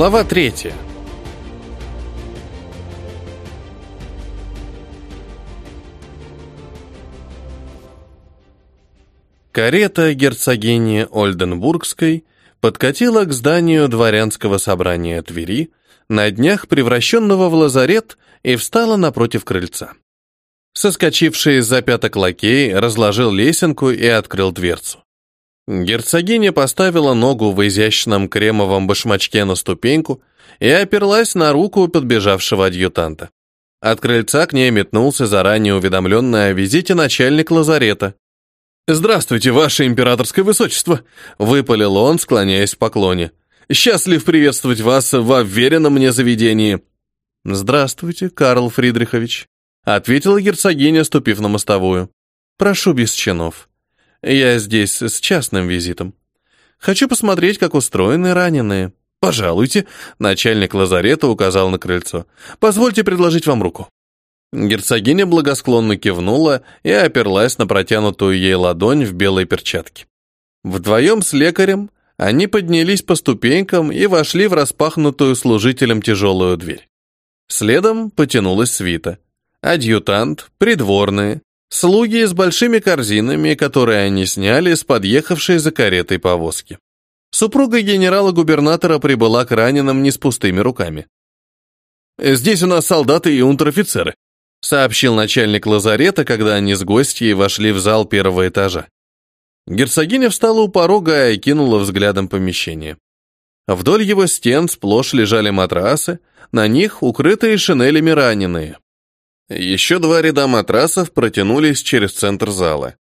Глава третья. Карета герцогини Ольденбургской подкатила к зданию дворянского собрания Твери, на днях превращенного в лазарет, и встала напротив крыльца. Соскочивший из-за пяток лакей разложил лесенку и открыл дверцу. Герцогиня поставила ногу в изящном кремовом башмачке на ступеньку и оперлась на руку подбежавшего адъютанта. От крыльца к ней метнулся заранее уведомленный о визите начальник лазарета. «Здравствуйте, ваше императорское высочество!» — выпалил он, склоняясь в поклоне. «Счастлив приветствовать вас в уверенном мне заведении!» «Здравствуйте, Карл Фридрихович», — ответила герцогиня, ступив на мостовую. «Прошу без чинов. Я здесь с частным визитом. Хочу посмотреть, как устроены раненые. Пожалуйте, начальник лазарета указал на крыльцо. Позвольте предложить вам руку. Герцогиня благосклонно кивнула и оперлась на протянутую ей ладонь в белой перчатке. Вдвоем с лекарем они поднялись по ступенькам и вошли в распахнутую служителем тяжелую дверь. Следом потянулась свита. Адъютант, придворные, Слуги с большими корзинами, которые они сняли с подъехавшей за каретой повозки. Супруга генерала-губернатора прибыла к раненым не с пустыми руками. «Здесь у нас солдаты и унтер-офицеры», сообщил начальник лазарета, когда они с гостьей вошли в зал первого этажа. Герцогиня встала у порога и кинула взглядом помещение. Вдоль его стен сплошь лежали матрасы, на них укрытые шинелями раненые. Еще два ряда матрасов протянулись через центр зала.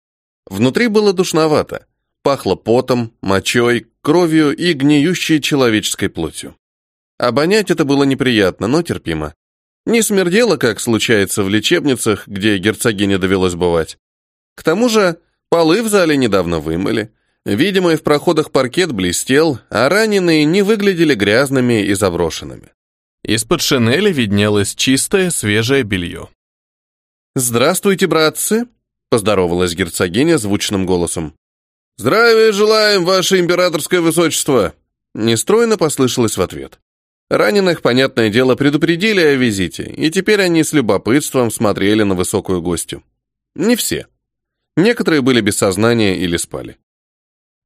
Внутри было душновато. Пахло потом, мочой, кровью и гниющей человеческой плотью. Обонять это было неприятно, но терпимо. Не смердело, как случается в лечебницах, где герцогине довелось бывать. К тому же, полы в зале недавно вымыли. Видимо, и в проходах паркет блестел, а раненые не выглядели грязными и заброшенными. Из-под шинели виднелось чистое, свежее белье. «Здравствуйте, братцы!» — поздоровалась герцогиня звучным голосом. «Здравия желаем, ваше императорское высочество!» Нестройно послышалось в ответ. Раненых, понятное дело, предупредили о визите, и теперь они с любопытством смотрели на высокую гостью. Не все. Некоторые были без сознания или спали.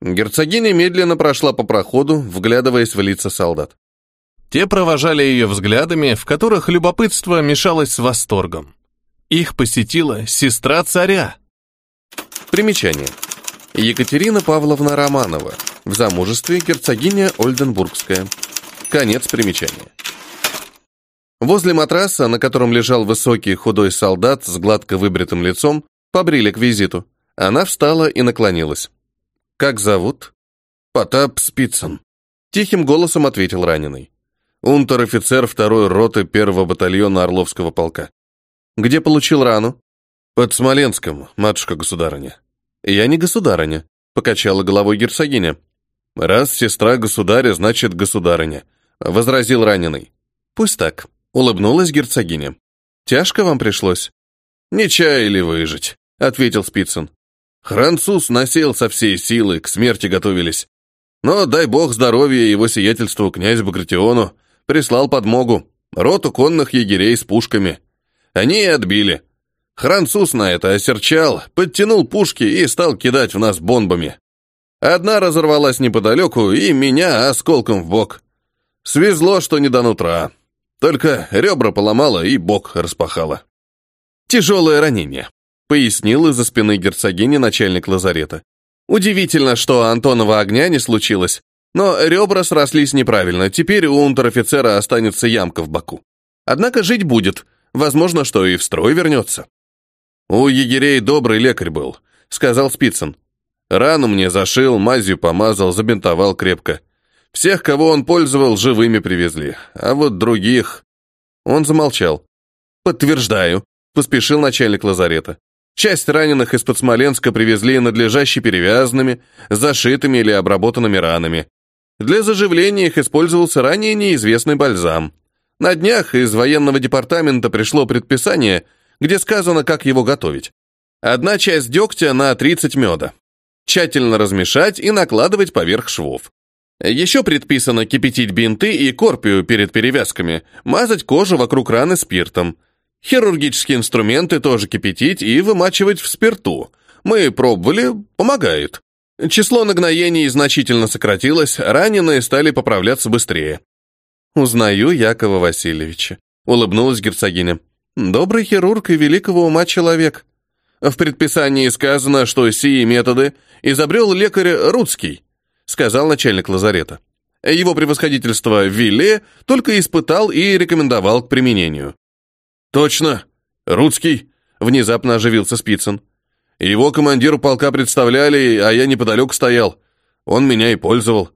Герцогиня медленно прошла по проходу, вглядываясь в лица солдат. Те провожали ее взглядами, в которых любопытство мешалось с восторгом. Их посетила сестра царя. Примечание. Екатерина Павловна Романова. В замужестве герцогиня Ольденбургская. Конец примечания. Возле матраса, на котором лежал высокий худой солдат с гладко выбритым лицом, побрили к визиту. Она встала и наклонилась. «Как зовут?» «Потап Спицын», — тихим голосом ответил раненый. «Унтер-офицер второй роты первого батальона Орловского полка». Где получил рану? Под Смоленском, матушка-государыня. Я не государыня, покачала головой герцогиня. Раз сестра государя, значит государыня, возразил раненый. Пусть так, улыбнулась герцогиня. Тяжко вам пришлось? Не чаяли выжить, ответил Спицын. Француз насел со всей силы, к смерти готовились. Но, дай бог здоровья его сиятельству князь Багратиону, прислал подмогу, роту конных егерей с пушками. Они отбили. Француз на это осерчал, подтянул пушки и стал кидать в нас бомбами. Одна разорвалась неподалеку, и меня осколком в бок. Свезло, что не до нутра. Только ребра поломало и бок распахало. Тяжелое ранение, пояснил из-за спины герцогини начальник лазарета. Удивительно, что Антонова огня не случилось, но ребра срослись неправильно, теперь у унтер-офицера останется ямка в боку. Однако жить будет, Возможно, что и в строй вернется. У егерей добрый лекарь был, сказал Спицын. Рану мне зашил, мазью помазал, забинтовал крепко. Всех, кого он пользовал, живыми привезли, а вот других... Он замолчал. «Подтверждаю», — поспешил начальник лазарета. «Часть раненых из-под Смоленска привезли надлежаще перевязанными, зашитыми или обработанными ранами. Для заживления их использовался ранее неизвестный бальзам. На днях из военного департамента пришло предписание, где сказано, как его готовить. Одна часть дегтя на 30 меда. Тщательно размешать и накладывать поверх швов. Еще предписано кипятить бинты и корпию перед перевязками, мазать кожу вокруг раны спиртом. Хирургические инструменты тоже кипятить и вымачивать в спирту. Мы пробовали, помогает. Число нагноений значительно сократилось, раненые стали поправляться быстрее. «Узнаю Якова Васильевича», — улыбнулась герцогиня. «Добрый хирург и великого ума человек. В предписании сказано, что сии методы изобрел лекарь Рудский», — сказал начальник лазарета. Его превосходительство Вилле только испытал и рекомендовал к применению. «Точно! Рудский!» — внезапно оживился Спицын. Его командиру полка представляли, а я неподалеку стоял. Он меня и пользовал.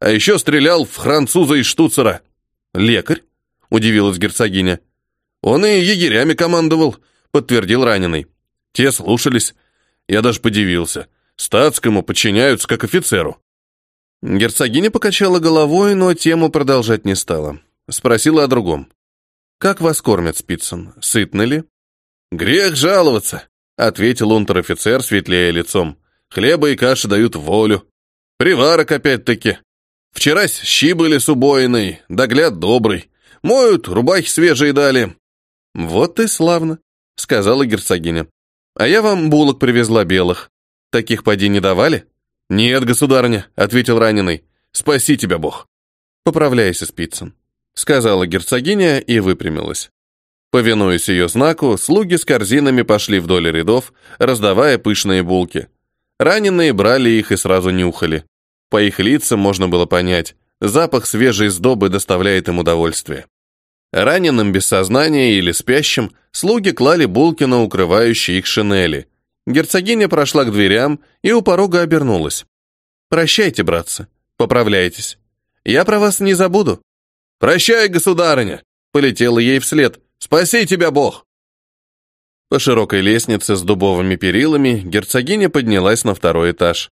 А еще стрелял в француза из штуцера. Лекарь? Удивилась герцогиня. Он и егерями командовал, подтвердил раненый. Те слушались. Я даже подивился. Статскому подчиняются как офицеру. Герцогиня покачала головой, но тему продолжать не стала. Спросила о другом. «Как вас кормят, Спицын? Сытно ли?» «Грех жаловаться ответил унтер-офицер, светлее лицом. Хлеба и каши дают волю. Приварок опять-таки. Вчера щи были с убоиной, догляд добрый. Моют, рубахи свежие дали. Вот и славно, сказала герцогиня. А я вам булок привезла белых. Таких поди не давали? Нет, государня, ответил раненый. Спаси тебя, Бог. Поправляйся, Спицын, сказала герцогиня и выпрямилась. Повинуясь ее знаку, слуги с корзинами пошли вдоль рядов, раздавая пышные булки. Раненые брали их и сразу нюхали. По их лицам можно было понять, запах свежей сдобы доставляет им удовольствие. Раненым без сознания или спящим слуги клали булки на укрывающие их шинели. Герцогиня прошла к дверям и у порога обернулась. «Прощайте, братцы, поправляйтесь. Я про вас не забуду». «Прощай, государыня!» — полетела ей вслед. Спаси тебя, Бог!» По широкой лестнице с дубовыми перилами герцогиня поднялась на второй этаж.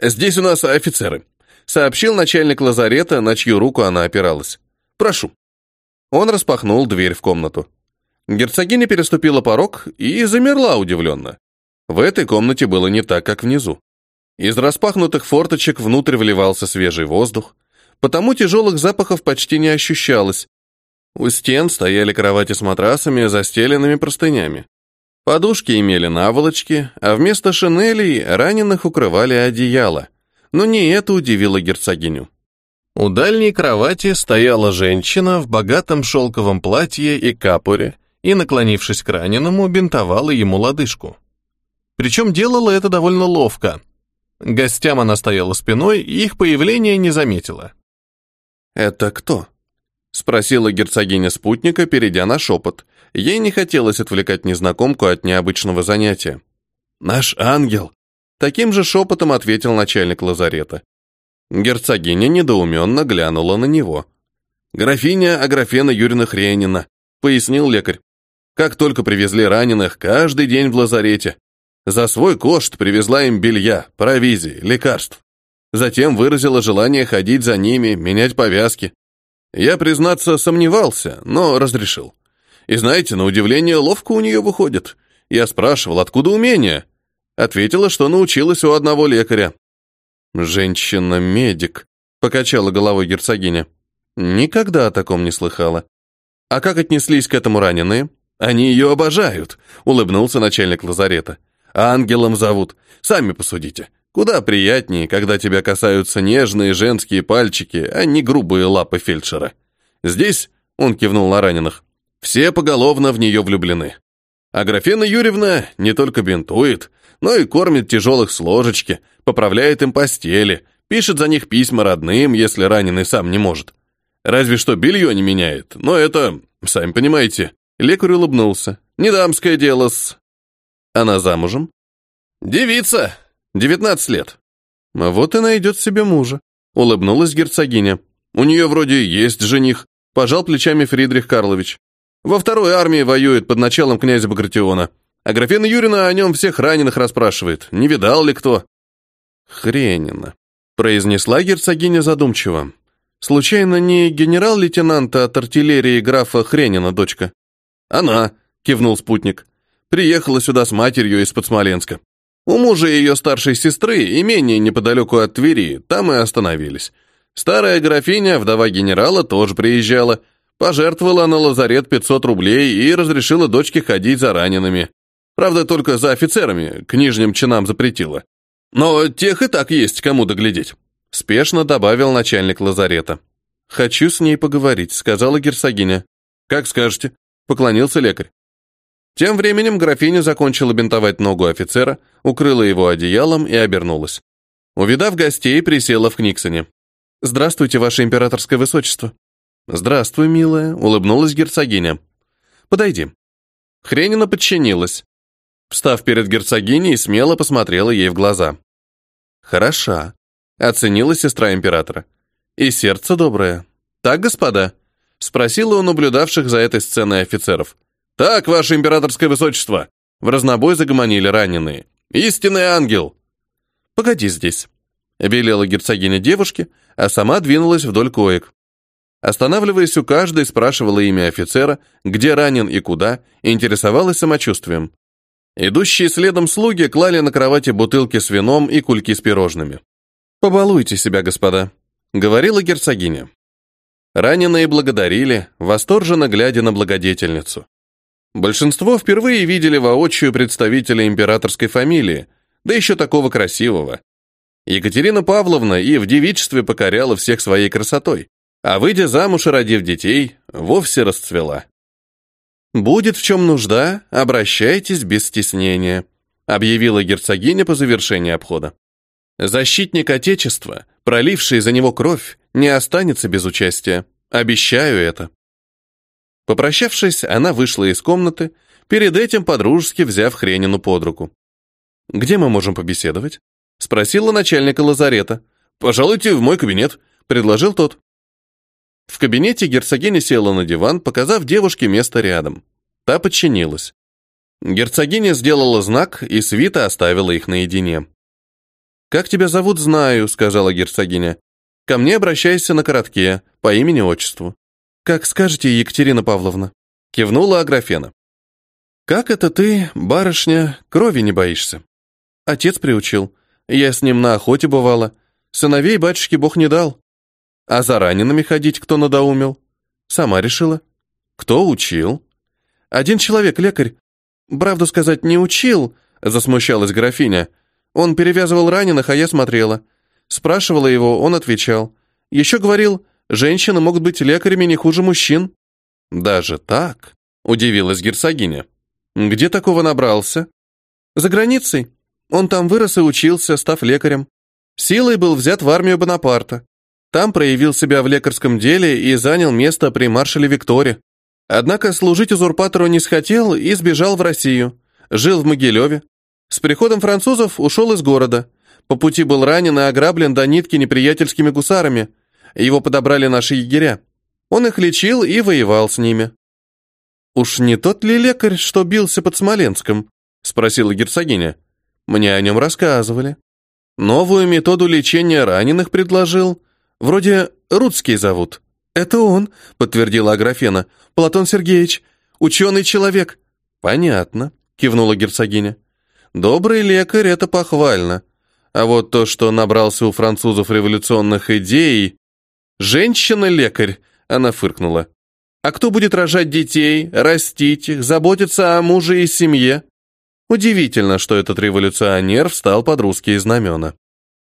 «Здесь у нас офицеры», — сообщил начальник лазарета, на чью руку она опиралась. «Прошу». Он распахнул дверь в комнату. Герцогиня переступила порог и замерла удивленно. В этой комнате было не так, как внизу. Из распахнутых форточек внутрь вливался свежий воздух, потому тяжелых запахов почти не ощущалось, у стен стояли кровати с матрасами, застеленными простынями. Подушки имели наволочки, а вместо шинелей раненых укрывали одеяло. Но не это удивило герцогиню. У дальней кровати стояла женщина в богатом шелковом платье и капоре и, наклонившись к раненому, бинтовала ему лодыжку. Причем делала это довольно ловко. Гостям она стояла спиной и их появление не заметила. «Это кто?» Спросила герцогиня спутника, перейдя на шепот. Ей не хотелось отвлекать незнакомку от необычного занятия. «Наш ангел!» Таким же шепотом ответил начальник лазарета. Герцогиня недоуменно глянула на него. «Графиня Аграфена Юрьевна Хренина», — пояснил лекарь. «Как только привезли раненых, каждый день в лазарете. За свой кошт привезла им белья, провизии, лекарств. Затем выразила желание ходить за ними, менять повязки. Я, признаться, сомневался, но разрешил. И знаете, на удивление, ловко у нее выходит. Я спрашивал, откуда умение? Ответила, что научилась у одного лекаря. «Женщина-медик», — покачала головой герцогиня. «Никогда о таком не слыхала. А как отнеслись к этому раненые?» «Они ее обожают», — улыбнулся начальник лазарета. «Ангелом зовут. Сами посудите. Куда приятнее, когда тебя касаются нежные женские пальчики, а не грубые лапы фельдшера. Здесь, он кивнул на раненых, все поголовно в нее влюблены. А Графена Юрьевна не только бинтует, но и кормит тяжелых с ложечки, поправляет им постели, пишет за них письма родным, если раненый сам не может. Разве что белье не меняет, но это, сами понимаете. Лекарь улыбнулся. Не дамское дело-с. Она замужем? Девица, Девятнадцать лет. Вот и найдет себе мужа. Улыбнулась герцогиня. У нее вроде есть жених. Пожал плечами Фридрих Карлович. Во второй армии воюет под началом князя Багратиона. А графина Юрина о нем всех раненых расспрашивает. Не видал ли кто? Хренина. Произнесла герцогиня задумчиво. Случайно не генерал-лейтенант от артиллерии графа Хренина дочка? Она, кивнул спутник. Приехала сюда с матерью из-под Смоленска. У мужа ее старшей сестры имение неподалеку от Твери, там и остановились. Старая графиня, вдова генерала, тоже приезжала, пожертвовала на лазарет 500 рублей и разрешила дочке ходить за ранеными. Правда, только за офицерами, к нижним чинам запретила. Но тех и так есть кому доглядеть. Спешно добавил начальник лазарета. «Хочу с ней поговорить», — сказала герцогиня. «Как скажете», — поклонился лекарь. Тем временем графиня закончила бинтовать ногу офицера, укрыла его одеялом и обернулась. Увидав гостей, присела в Книксоне. «Здравствуйте, ваше императорское высочество». «Здравствуй, милая», — улыбнулась герцогиня. «Подойди». Хренина подчинилась. Встав перед герцогиней, смело посмотрела ей в глаза. «Хороша», — оценила сестра императора. «И сердце доброе. Так, господа?» — спросила у наблюдавших за этой сценой офицеров. «Так, ваше императорское высочество!» В разнобой загомонили раненые. «Истинный ангел!» «Погоди здесь», — велела герцогиня девушке, а сама двинулась вдоль коек. Останавливаясь у каждой, спрашивала имя офицера, где ранен и куда, интересовалась самочувствием. Идущие следом слуги клали на кровати бутылки с вином и кульки с пирожными. «Побалуйте себя, господа», — говорила герцогиня. Раненые благодарили, восторженно глядя на благодетельницу. Большинство впервые видели воочию представителя императорской фамилии, да еще такого красивого. Екатерина Павловна и в девичестве покоряла всех своей красотой, а выйдя замуж и родив детей, вовсе расцвела. «Будет в чем нужда, обращайтесь без стеснения», объявила герцогиня по завершении обхода. «Защитник Отечества, проливший за него кровь, не останется без участия. Обещаю это». Попрощавшись, она вышла из комнаты, перед этим подружески взяв Хренину под руку. «Где мы можем побеседовать?» — спросила начальника лазарета. «Пожалуйте в мой кабинет», — предложил тот. В кабинете герцогиня села на диван, показав девушке место рядом. Та подчинилась. Герцогиня сделала знак, и свита оставила их наедине. «Как тебя зовут, знаю», — сказала герцогиня. «Ко мне обращайся на коротке, по имени-отчеству». «Как скажете, Екатерина Павловна», — кивнула Аграфена. «Как это ты, барышня, крови не боишься?» Отец приучил. Я с ним на охоте бывала. Сыновей батюшке Бог не дал. А за ранеными ходить кто надоумил? Сама решила. Кто учил? Один человек, лекарь. Правду сказать, не учил, засмущалась графиня. Он перевязывал раненых, а я смотрела. Спрашивала его, он отвечал. Еще говорил, женщины могут быть лекарями не хуже мужчин. Даже так? Удивилась герцогиня. Где такого набрался? За границей. Он там вырос и учился, став лекарем. Силой был взят в армию Бонапарта. Там проявил себя в лекарском деле и занял место при маршале Викторе. Однако служить узурпатору не схотел и сбежал в Россию. Жил в Могилеве. С приходом французов ушел из города. По пути был ранен и ограблен до нитки неприятельскими гусарами. Его подобрали наши егеря. Он их лечил и воевал с ними. «Уж не тот ли лекарь, что бился под Смоленском?» — спросила герцогиня. «Мне о нем рассказывали. Новую методу лечения раненых предложил, Вроде Рудский зовут. Это он, подтвердила Аграфена. Платон Сергеевич, ученый человек. Понятно, кивнула герцогиня. Добрый лекарь это похвально. А вот то, что набрался у французов революционных идей, женщина-лекарь, она фыркнула. А кто будет рожать детей, растить их, заботиться о муже и семье? Удивительно, что этот революционер встал под русские знамена.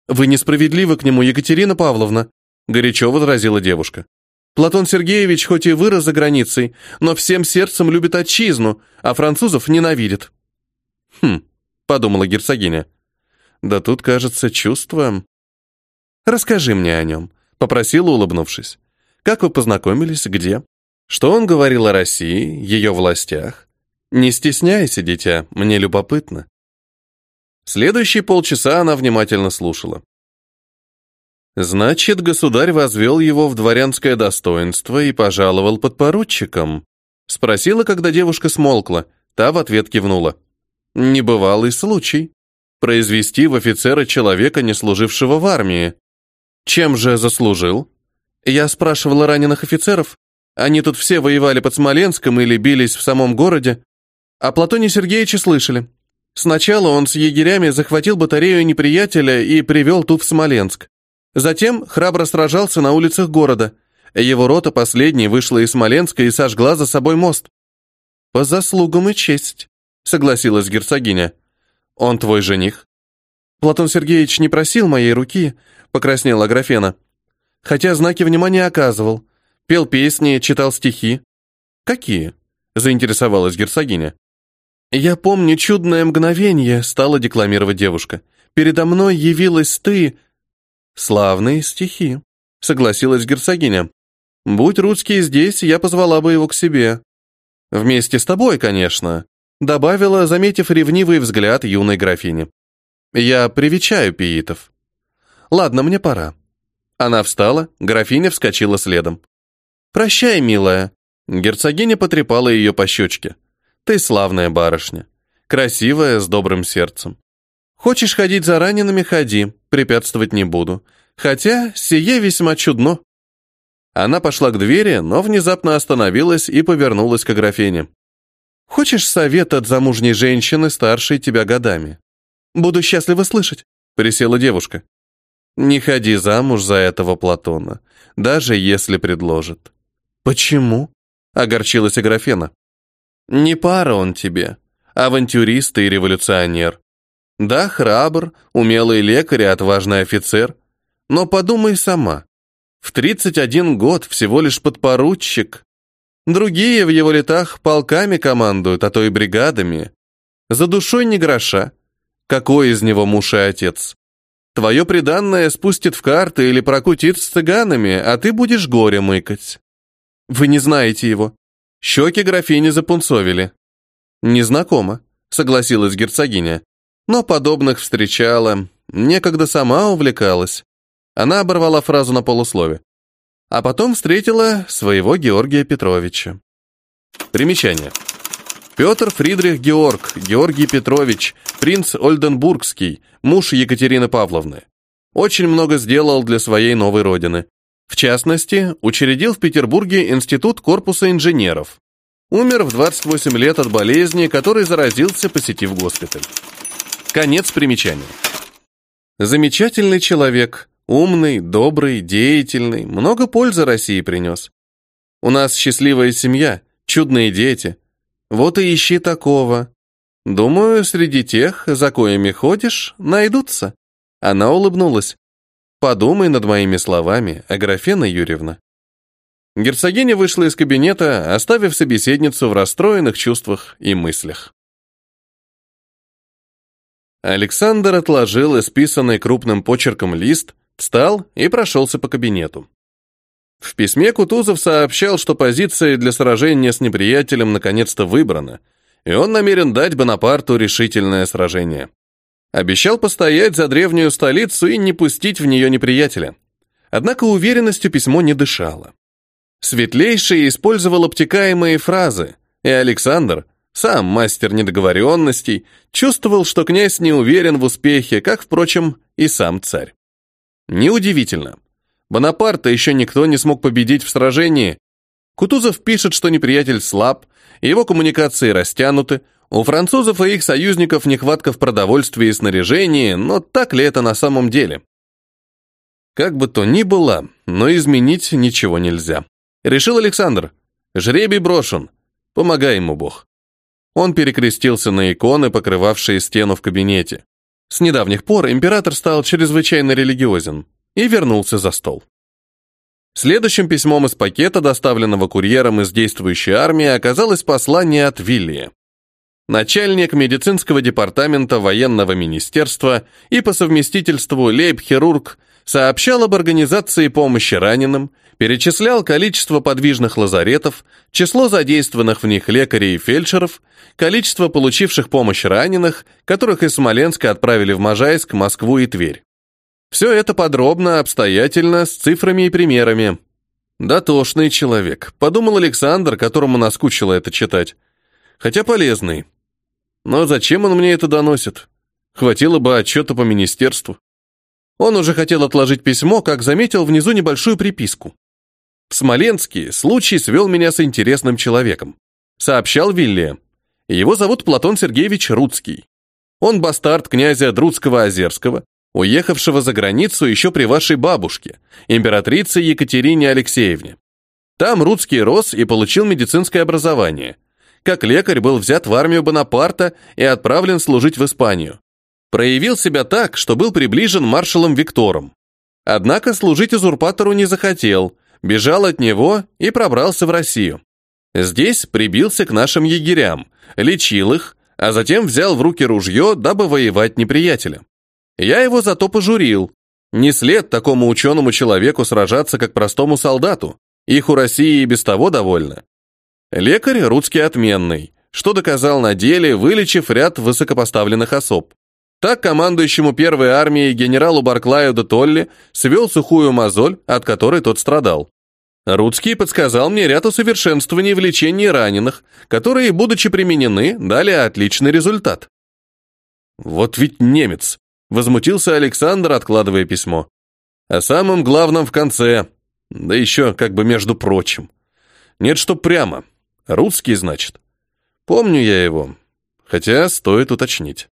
Вы несправедливы к нему, Екатерина Павловна, горячо возразила девушка. Платон Сергеевич хоть и вырос за границей, но всем сердцем любит отчизну, а французов ненавидит. Хм, подумала герцогиня. Да тут, кажется, чувство. Расскажи мне о нем, попросила, улыбнувшись. Как вы познакомились, где? Что он говорил о России, ее властях? Не стесняйся, дитя, мне любопытно. Следующие полчаса она внимательно слушала. Значит, государь возвел его в дворянское достоинство и пожаловал подпоручиком? Спросила, когда девушка смолкла. Та в ответ кивнула. Небывалый случай. Произвести в офицера человека, не служившего в армии. Чем же заслужил? Я спрашивала раненых офицеров. Они тут все воевали под Смоленском или бились в самом городе. О Платоне Сергеевиче слышали. Сначала он с егерями захватил батарею неприятеля и привел ту в Смоленск. Затем храбро сражался на улицах города. Его рота последней вышла из Смоленска и сожгла за собой мост. По заслугам и честь, согласилась герцогиня. Он твой жених? Платон Сергеевич не просил моей руки, покраснела Аграфена. Хотя знаки внимания оказывал. Пел песни, читал стихи. Какие? заинтересовалась герцогиня. Я помню чудное мгновение, стала декламировать девушка. Передо мной явилась ты. Славные стихи, согласилась герцогиня. Будь русский здесь, я позвала бы его к себе. Вместе с тобой, конечно, добавила, заметив ревнивый взгляд юной графини. Я привечаю пиитов. Ладно, мне пора. Она встала, графиня вскочила следом. Прощай, милая. Герцогиня потрепала ее по щечке. Ты славная барышня. Красивая, с добрым сердцем. Хочешь ходить за ранеными, ходи, препятствовать не буду. Хотя сие весьма чудно. Она пошла к двери, но внезапно остановилась и повернулась к графине. «Хочешь совет от замужней женщины, старшей тебя годами?» «Буду счастлива слышать», — присела девушка. «Не ходи замуж за этого Платона, даже если предложит». «Почему?» — огорчилась Аграфена. «Не пара он тебе, авантюрист и революционер. Да, храбр, умелый лекарь и отважный офицер, но подумай сама, в 31 год всего лишь подпоручик. Другие в его летах полками командуют, а то и бригадами. За душой не гроша. Какой из него муж и отец? Твое приданное спустит в карты или прокутит с цыганами, а ты будешь горе мыкать. Вы не знаете его. Щеки графини запунцовили. Незнакомо, согласилась герцогиня. Но подобных встречала, некогда сама увлекалась. Она оборвала фразу на полуслове. А потом встретила своего Георгия Петровича. Примечание. Петр Фридрих Георг, Георгий Петрович, принц Ольденбургский, муж Екатерины Павловны. Очень много сделал для своей новой родины. В частности, учредил в Петербурге Институт корпуса инженеров. Умер в 28 лет от болезни, которой заразился, посетив госпиталь. Конец примечания. Замечательный человек, Умный, добрый, деятельный, много пользы России принес. У нас счастливая семья, чудные дети. Вот и ищи такого. Думаю, среди тех, за коими ходишь, найдутся. Она улыбнулась. Подумай над моими словами, Аграфена Юрьевна. Герцогиня вышла из кабинета, оставив собеседницу в расстроенных чувствах и мыслях. Александр отложил исписанный крупным почерком лист, Встал и прошелся по кабинету. В письме Кутузов сообщал, что позиция для сражения с неприятелем наконец-то выбрана, и он намерен дать Бонапарту решительное сражение. Обещал постоять за древнюю столицу и не пустить в нее неприятеля. Однако уверенностью письмо не дышало. Светлейший использовал обтекаемые фразы, и Александр, сам мастер недоговоренностей, чувствовал, что князь не уверен в успехе, как, впрочем, и сам царь. Неудивительно. Бонапарта еще никто не смог победить в сражении. Кутузов пишет, что неприятель слаб, его коммуникации растянуты, у французов и их союзников нехватка в продовольствии и снаряжении, но так ли это на самом деле? Как бы то ни было, но изменить ничего нельзя. Решил Александр. Жребий брошен. Помогай ему Бог. Он перекрестился на иконы, покрывавшие стену в кабинете. С недавних пор император стал чрезвычайно религиозен и вернулся за стол. Следующим письмом из пакета, доставленного курьером из действующей армии, оказалось послание от Виллия. Начальник медицинского департамента военного министерства и по совместительству лейб-хирург сообщал об организации помощи раненым, перечислял количество подвижных лазаретов, число задействованных в них лекарей и фельдшеров, количество получивших помощь раненых, которых из Смоленска отправили в Можайск, Москву и Тверь. Все это подробно, обстоятельно, с цифрами и примерами. Дотошный человек, подумал Александр, которому наскучило это читать. Хотя полезный. Но зачем он мне это доносит? Хватило бы отчета по министерству. Он уже хотел отложить письмо, как заметил внизу небольшую приписку. В Смоленске случай свел меня с интересным человеком. Сообщал Вилли. Его зовут Платон Сергеевич Рудский. Он бастард князя Друцкого-Озерского, уехавшего за границу еще при вашей бабушке, императрице Екатерине Алексеевне. Там Рудский рос и получил медицинское образование. Как лекарь был взят в армию Бонапарта и отправлен служить в Испанию. Проявил себя так, что был приближен маршалом Виктором. Однако служить узурпатору не захотел, бежал от него и пробрался в Россию. Здесь прибился к нашим егерям, лечил их, а затем взял в руки ружье, дабы воевать неприятеля. Я его зато пожурил. Не след такому ученому человеку сражаться, как простому солдату. Их у России и без того довольно. Лекарь русский отменный, что доказал на деле, вылечив ряд высокопоставленных особ. Так командующему первой армией генералу Барклаю де Толли свел сухую мозоль, от которой тот страдал. Рудский подсказал мне ряд усовершенствований в лечении раненых, которые, будучи применены, дали отличный результат. «Вот ведь немец!» — возмутился Александр, откладывая письмо. «О самом главном в конце, да еще как бы между прочим. Нет, что прямо. Русский, значит. Помню я его, хотя стоит уточнить».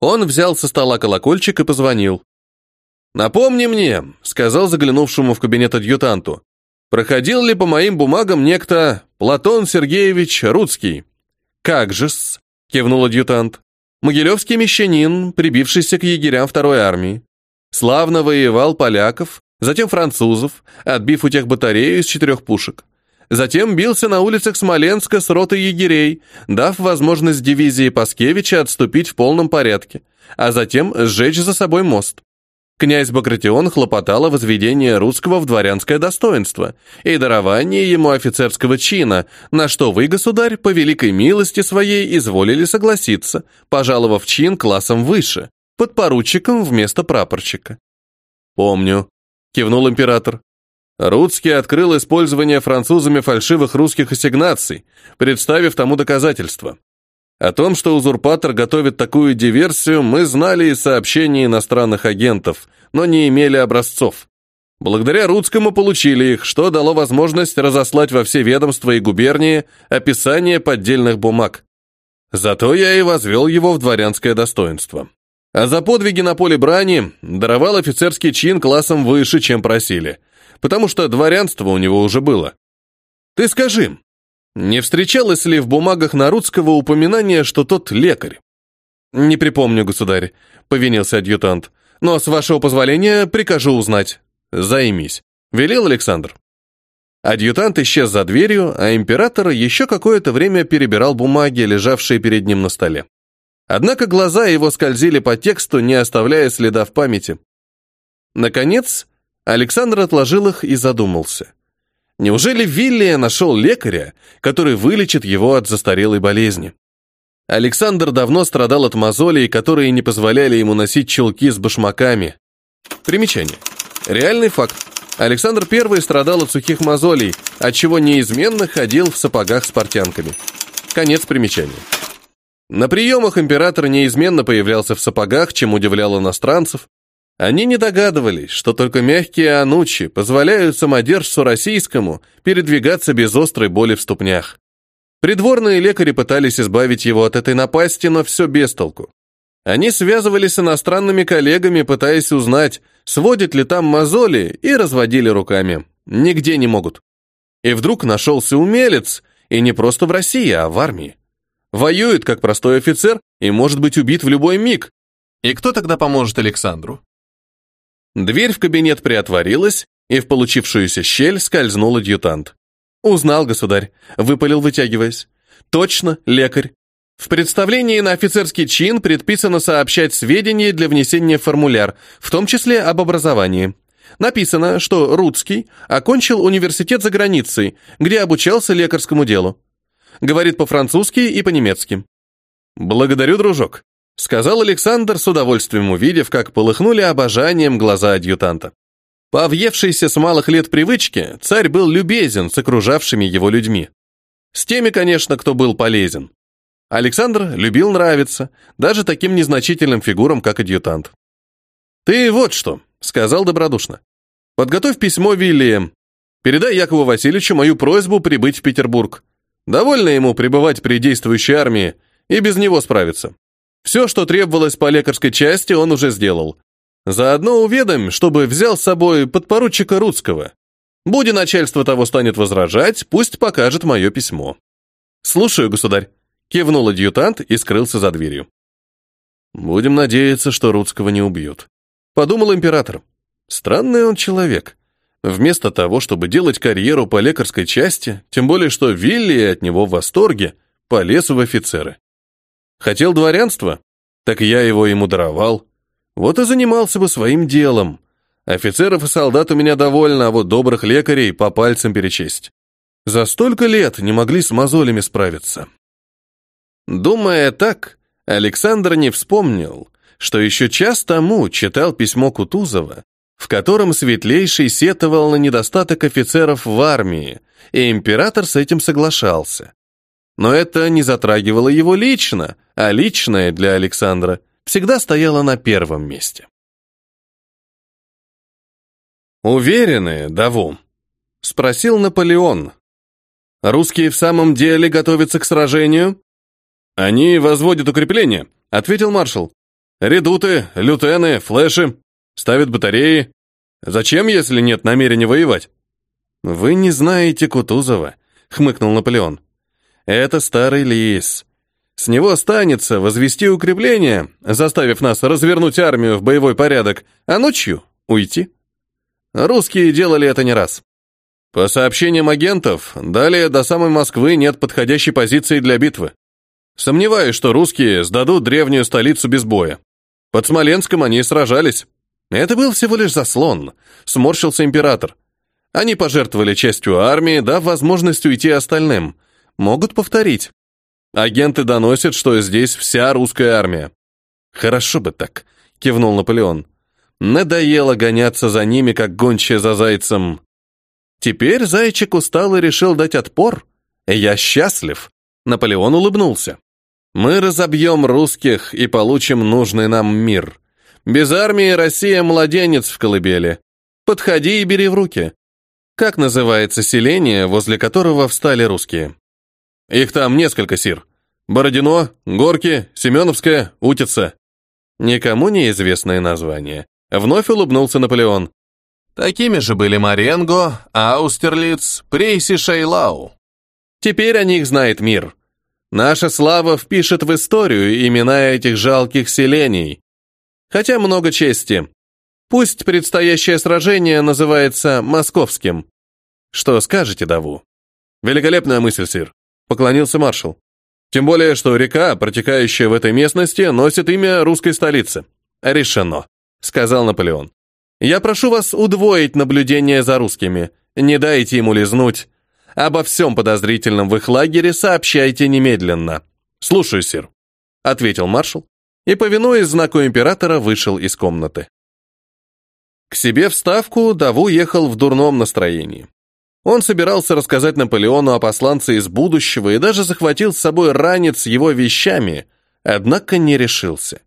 Он взял со стола колокольчик и позвонил. «Напомни мне», — сказал заглянувшему в кабинет адъютанту, «проходил ли по моим бумагам некто Платон Сергеевич Рудский?» «Как же-с», — кивнул адъютант. «Могилевский мещанин, прибившийся к егерям второй армии. Славно воевал поляков, затем французов, отбив у тех батарею из четырех пушек. Затем бился на улицах Смоленска с ротой егерей, дав возможность дивизии Паскевича отступить в полном порядке, а затем сжечь за собой мост. Князь Багратион хлопотал о возведении русского в дворянское достоинство и даровании ему офицерского чина, на что вы, государь, по великой милости своей изволили согласиться, пожаловав чин классом выше, под поручиком вместо прапорщика. «Помню», — кивнул император. Рудский открыл использование французами фальшивых русских ассигнаций, представив тому доказательства. О том, что узурпатор готовит такую диверсию, мы знали из сообщений иностранных агентов, но не имели образцов. Благодаря Рудскому получили их, что дало возможность разослать во все ведомства и губернии описание поддельных бумаг. Зато я и возвел его в дворянское достоинство. А за подвиги на поле брани даровал офицерский чин классом выше, чем просили – потому что дворянство у него уже было. Ты скажи, не встречалось ли в бумагах Нарудского упоминания, что тот лекарь? Не припомню, государь, повинился адъютант. Но, с вашего позволения, прикажу узнать. Займись, велел Александр. Адъютант исчез за дверью, а император еще какое-то время перебирал бумаги, лежавшие перед ним на столе. Однако глаза его скользили по тексту, не оставляя следа в памяти. Наконец, Александр отложил их и задумался. Неужели Виллия нашел лекаря, который вылечит его от застарелой болезни? Александр давно страдал от мозолей, которые не позволяли ему носить чулки с башмаками. Примечание. Реальный факт. Александр I страдал от сухих мозолей, отчего неизменно ходил в сапогах с портянками. Конец примечания. На приемах император неизменно появлялся в сапогах, чем удивлял иностранцев, они не догадывались, что только мягкие анучи позволяют самодержцу российскому передвигаться без острой боли в ступнях. Придворные лекари пытались избавить его от этой напасти, но все без толку. Они связывались с иностранными коллегами, пытаясь узнать, сводит ли там мозоли, и разводили руками. Нигде не могут. И вдруг нашелся умелец, и не просто в России, а в армии. Воюет как простой офицер и может быть убит в любой миг. И кто тогда поможет Александру? Дверь в кабинет приотворилась, и в получившуюся щель скользнул адъютант. «Узнал, государь», — выпалил, вытягиваясь. «Точно, лекарь. В представлении на офицерский чин предписано сообщать сведения для внесения в формуляр, в том числе об образовании. Написано, что Рудский окончил университет за границей, где обучался лекарскому делу. Говорит по-французски и по-немецки. «Благодарю, дружок», сказал Александр с удовольствием увидев, как полыхнули обожанием глаза адъютанта. По въевшейся с малых лет привычке, царь был любезен с окружавшими его людьми. С теми, конечно, кто был полезен. Александр любил нравиться, даже таким незначительным фигурам, как адъютант. «Ты вот что», — сказал добродушно. «Подготовь письмо Виллием. Передай Якову Васильевичу мою просьбу прибыть в Петербург. Довольно ему пребывать при действующей армии и без него справиться. Все, что требовалось по лекарской части, он уже сделал. Заодно уведомь, чтобы взял с собой подпоручика Рудского. Буде начальство того станет возражать, пусть покажет мое письмо. Слушаю, государь. Кивнул адъютант и скрылся за дверью. Будем надеяться, что Рудского не убьют. Подумал император. Странный он человек. Вместо того, чтобы делать карьеру по лекарской части, тем более что Вилли от него в восторге, полез в офицеры. Хотел дворянства? Так я его ему даровал. Вот и занимался бы своим делом. Офицеров и солдат у меня довольно, а вот добрых лекарей по пальцам перечесть. За столько лет не могли с мозолями справиться. Думая так, Александр не вспомнил, что еще час тому читал письмо Кутузова, в котором Светлейший сетовал на недостаток офицеров в армии, и император с этим соглашался. Но это не затрагивало его лично, а личное для Александра всегда стояло на первом месте. «Уверены, Даву?» — спросил Наполеон. «Русские в самом деле готовятся к сражению?» «Они возводят укрепления», — ответил маршал. «Редуты, лютены, флеши, ставят батареи. Зачем, если нет намерения воевать?» «Вы не знаете Кутузова», — хмыкнул Наполеон. «Это старый лис. С него останется возвести укрепление, заставив нас развернуть армию в боевой порядок, а ночью уйти». Русские делали это не раз. По сообщениям агентов, далее до самой Москвы нет подходящей позиции для битвы. Сомневаюсь, что русские сдадут древнюю столицу без боя. Под Смоленском они сражались. Это был всего лишь заслон, сморщился император. Они пожертвовали частью армии, дав возможность уйти остальным. Могут повторить. Агенты доносят, что здесь вся русская армия. Хорошо бы так, кивнул Наполеон. Надоело гоняться за ними, как гончая за зайцем. Теперь зайчик устал и решил дать отпор. Я счастлив. Наполеон улыбнулся. Мы разобьем русских и получим нужный нам мир. Без армии Россия младенец в колыбели. Подходи и бери в руки. Как называется селение, возле которого встали русские? Их там несколько, сир. Бородино, Горки, Семеновская, Утица. Никому неизвестное название. Вновь улыбнулся Наполеон. Такими же были Маренго, Аустерлиц, Прейси Шейлау. Теперь о них знает мир. Наша слава впишет в историю имена этих жалких селений. Хотя много чести. Пусть предстоящее сражение называется московским. Что скажете, Даву? Великолепная мысль, сир, поклонился маршал. Тем более, что река, протекающая в этой местности, носит имя русской столицы. Решено, сказал Наполеон. Я прошу вас удвоить наблюдение за русскими. Не дайте ему лизнуть. Обо всем подозрительном в их лагере сообщайте немедленно. Слушаю, сир, ответил маршал и, повинуясь знаку императора, вышел из комнаты. К себе в Ставку Даву ехал в дурном настроении. Он собирался рассказать Наполеону о посланце из будущего и даже захватил с собой ранец его вещами, однако не решился.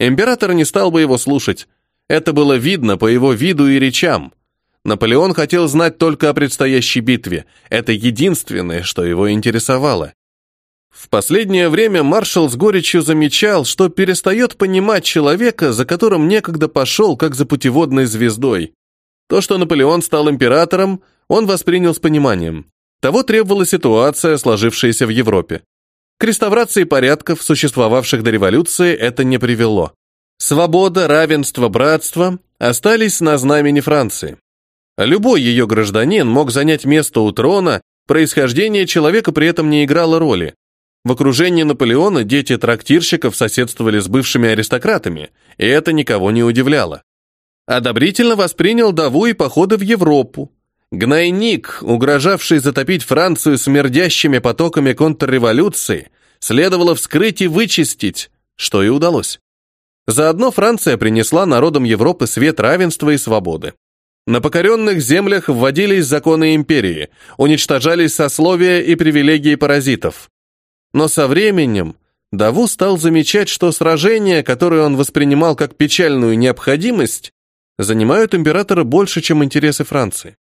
Император не стал бы его слушать. Это было видно по его виду и речам. Наполеон хотел знать только о предстоящей битве. Это единственное, что его интересовало. В последнее время маршал с горечью замечал, что перестает понимать человека, за которым некогда пошел, как за путеводной звездой. То, что Наполеон стал императором, он воспринял с пониманием. Того требовала ситуация, сложившаяся в Европе. К реставрации порядков, существовавших до революции, это не привело. Свобода, равенство, братство остались на знамени Франции. Любой ее гражданин мог занять место у трона, происхождение человека при этом не играло роли. В окружении Наполеона дети трактирщиков соседствовали с бывшими аристократами, и это никого не удивляло. Одобрительно воспринял Даву и походы в Европу. Гнойник, угрожавший затопить Францию смердящими потоками контрреволюции, следовало вскрыть и вычистить, что и удалось. Заодно Франция принесла народам Европы свет равенства и свободы. На покоренных землях вводились законы империи, уничтожались сословия и привилегии паразитов. Но со временем Даву стал замечать, что сражения, которые он воспринимал как печальную необходимость, занимают императора больше, чем интересы Франции.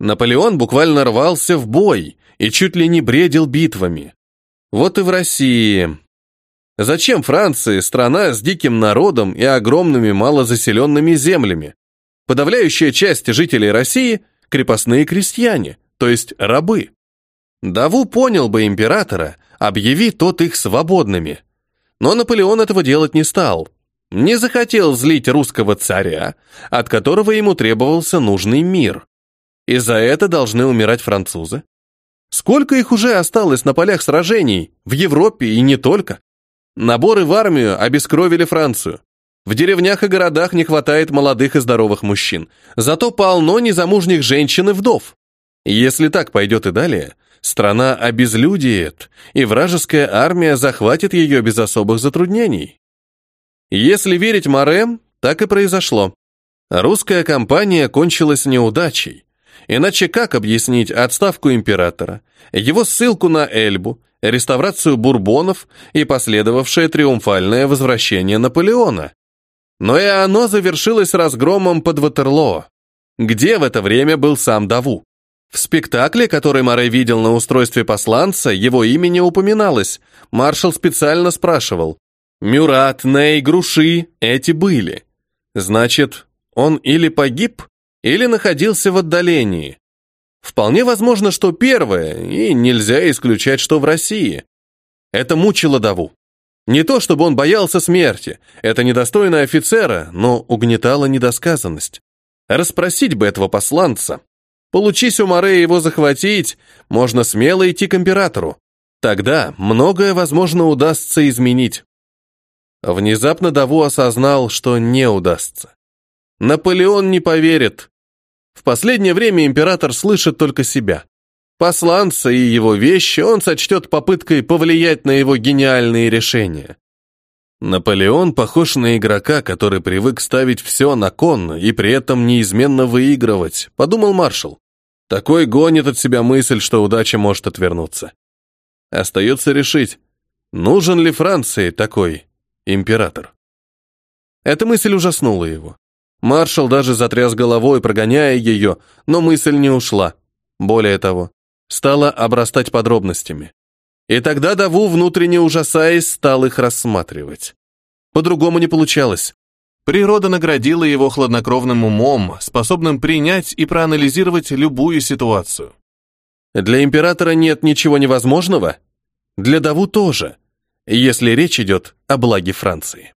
Наполеон буквально рвался в бой и чуть ли не бредил битвами. Вот и в России. Зачем Франции страна с диким народом и огромными малозаселенными землями? Подавляющая часть жителей России – крепостные крестьяне, то есть рабы. Даву понял бы императора, объяви тот их свободными. Но Наполеон этого делать не стал. Не захотел злить русского царя, от которого ему требовался нужный мир. И за это должны умирать французы. Сколько их уже осталось на полях сражений, в Европе и не только? Наборы в армию обескровили Францию. В деревнях и городах не хватает молодых и здоровых мужчин, зато полно незамужних женщин и вдов. Если так пойдет и далее, страна обезлюдиет, и вражеская армия захватит ее без особых затруднений. Если верить Море, так и произошло. Русская кампания кончилась неудачей, Иначе как объяснить отставку императора, его ссылку на Эльбу, реставрацию бурбонов и последовавшее триумфальное возвращение Наполеона? Но и оно завершилось разгромом под Ватерлоо. Где в это время был сам Даву? В спектакле, который Морей видел на устройстве посланца, его имя не упоминалось. Маршал специально спрашивал. «Мюрат, Ней, Груши, эти были. Значит, он или погиб, или находился в отдалении. Вполне возможно, что первое, и нельзя исключать, что в России. Это мучило Даву. Не то, чтобы он боялся смерти, это недостойно офицера, но угнетала недосказанность. Расспросить бы этого посланца. Получись у Море его захватить, можно смело идти к императору. Тогда многое, возможно, удастся изменить. Внезапно Даву осознал, что не удастся. Наполеон не поверит, в последнее время император слышит только себя. Посланца и его вещи он сочтет попыткой повлиять на его гениальные решения. Наполеон похож на игрока, который привык ставить все на кон и при этом неизменно выигрывать, подумал маршал. Такой гонит от себя мысль, что удача может отвернуться. Остается решить, нужен ли Франции такой император. Эта мысль ужаснула его. Маршал даже затряс головой, прогоняя ее, но мысль не ушла. Более того, стала обрастать подробностями. И тогда Даву, внутренне ужасаясь, стал их рассматривать. По-другому не получалось. Природа наградила его хладнокровным умом, способным принять и проанализировать любую ситуацию. Для императора нет ничего невозможного? Для Даву тоже, если речь идет о благе Франции.